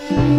you.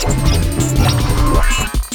podcast.